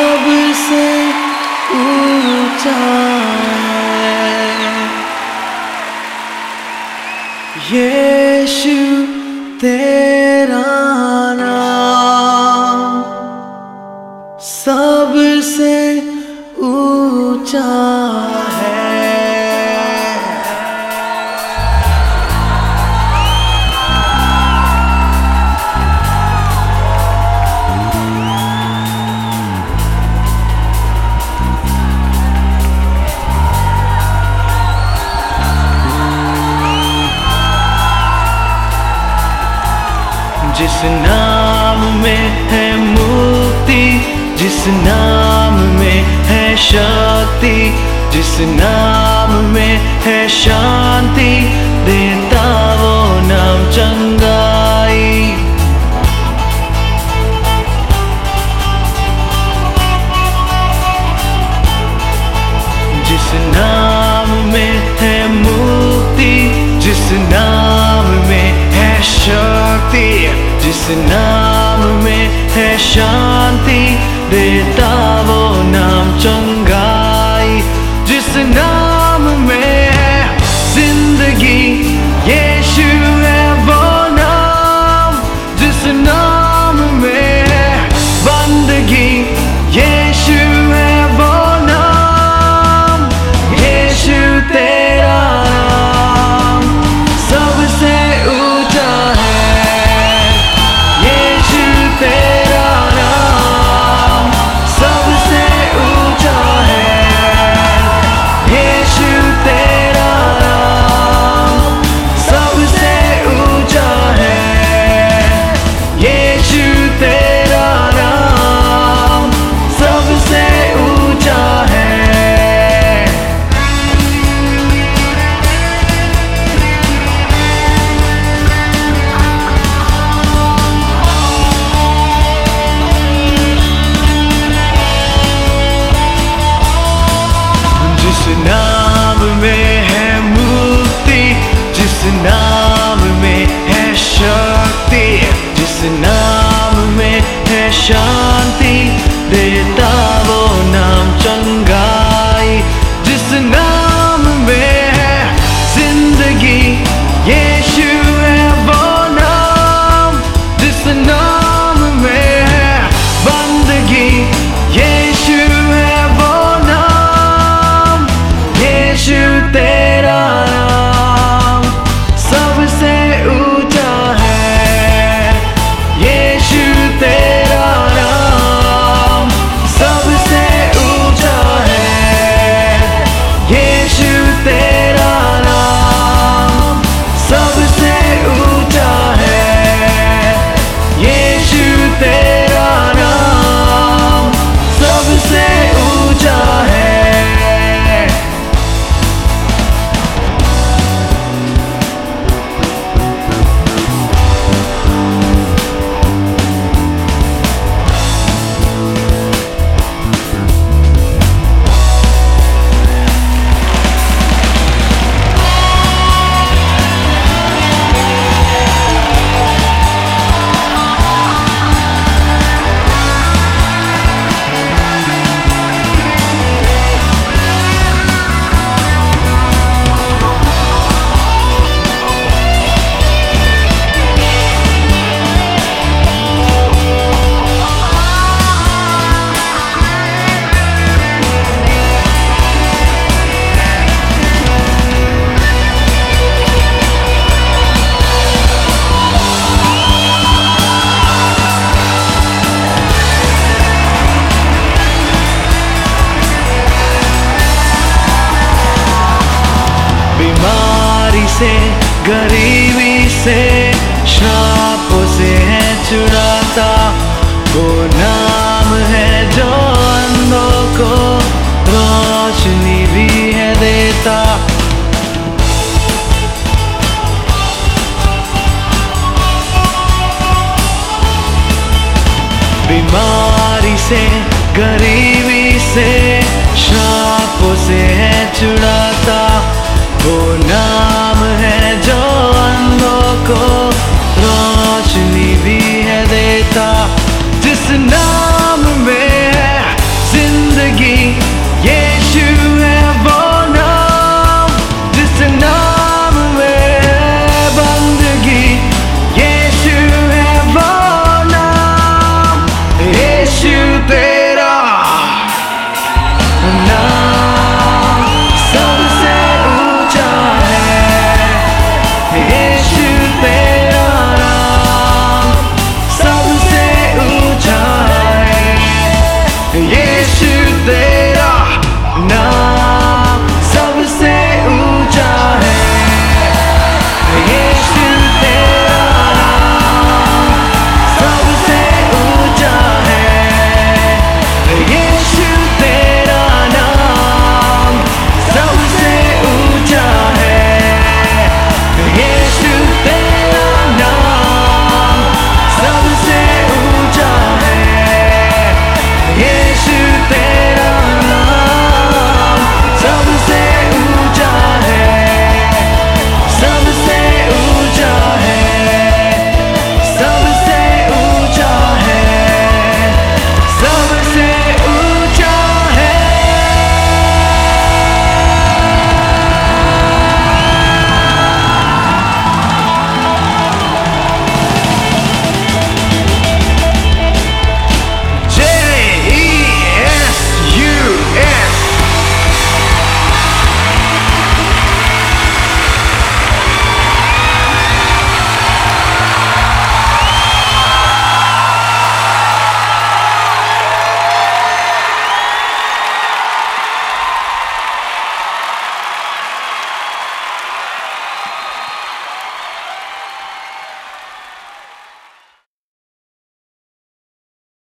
सबसे ऊँचा यीशु तेरा नाम सबसे ऊँचा है नाम में है मुक्ति जिस नाम में है शांति, जिस नाम में है शांति देता वो नाम चंगा नाम में है शांति देता से, गरीबी से, श्राप से है चुड़ाता वो नाम है जो अंधों को रोशनी भी है देता। बीमारी से, गरीबी से शापों से है चुड़ा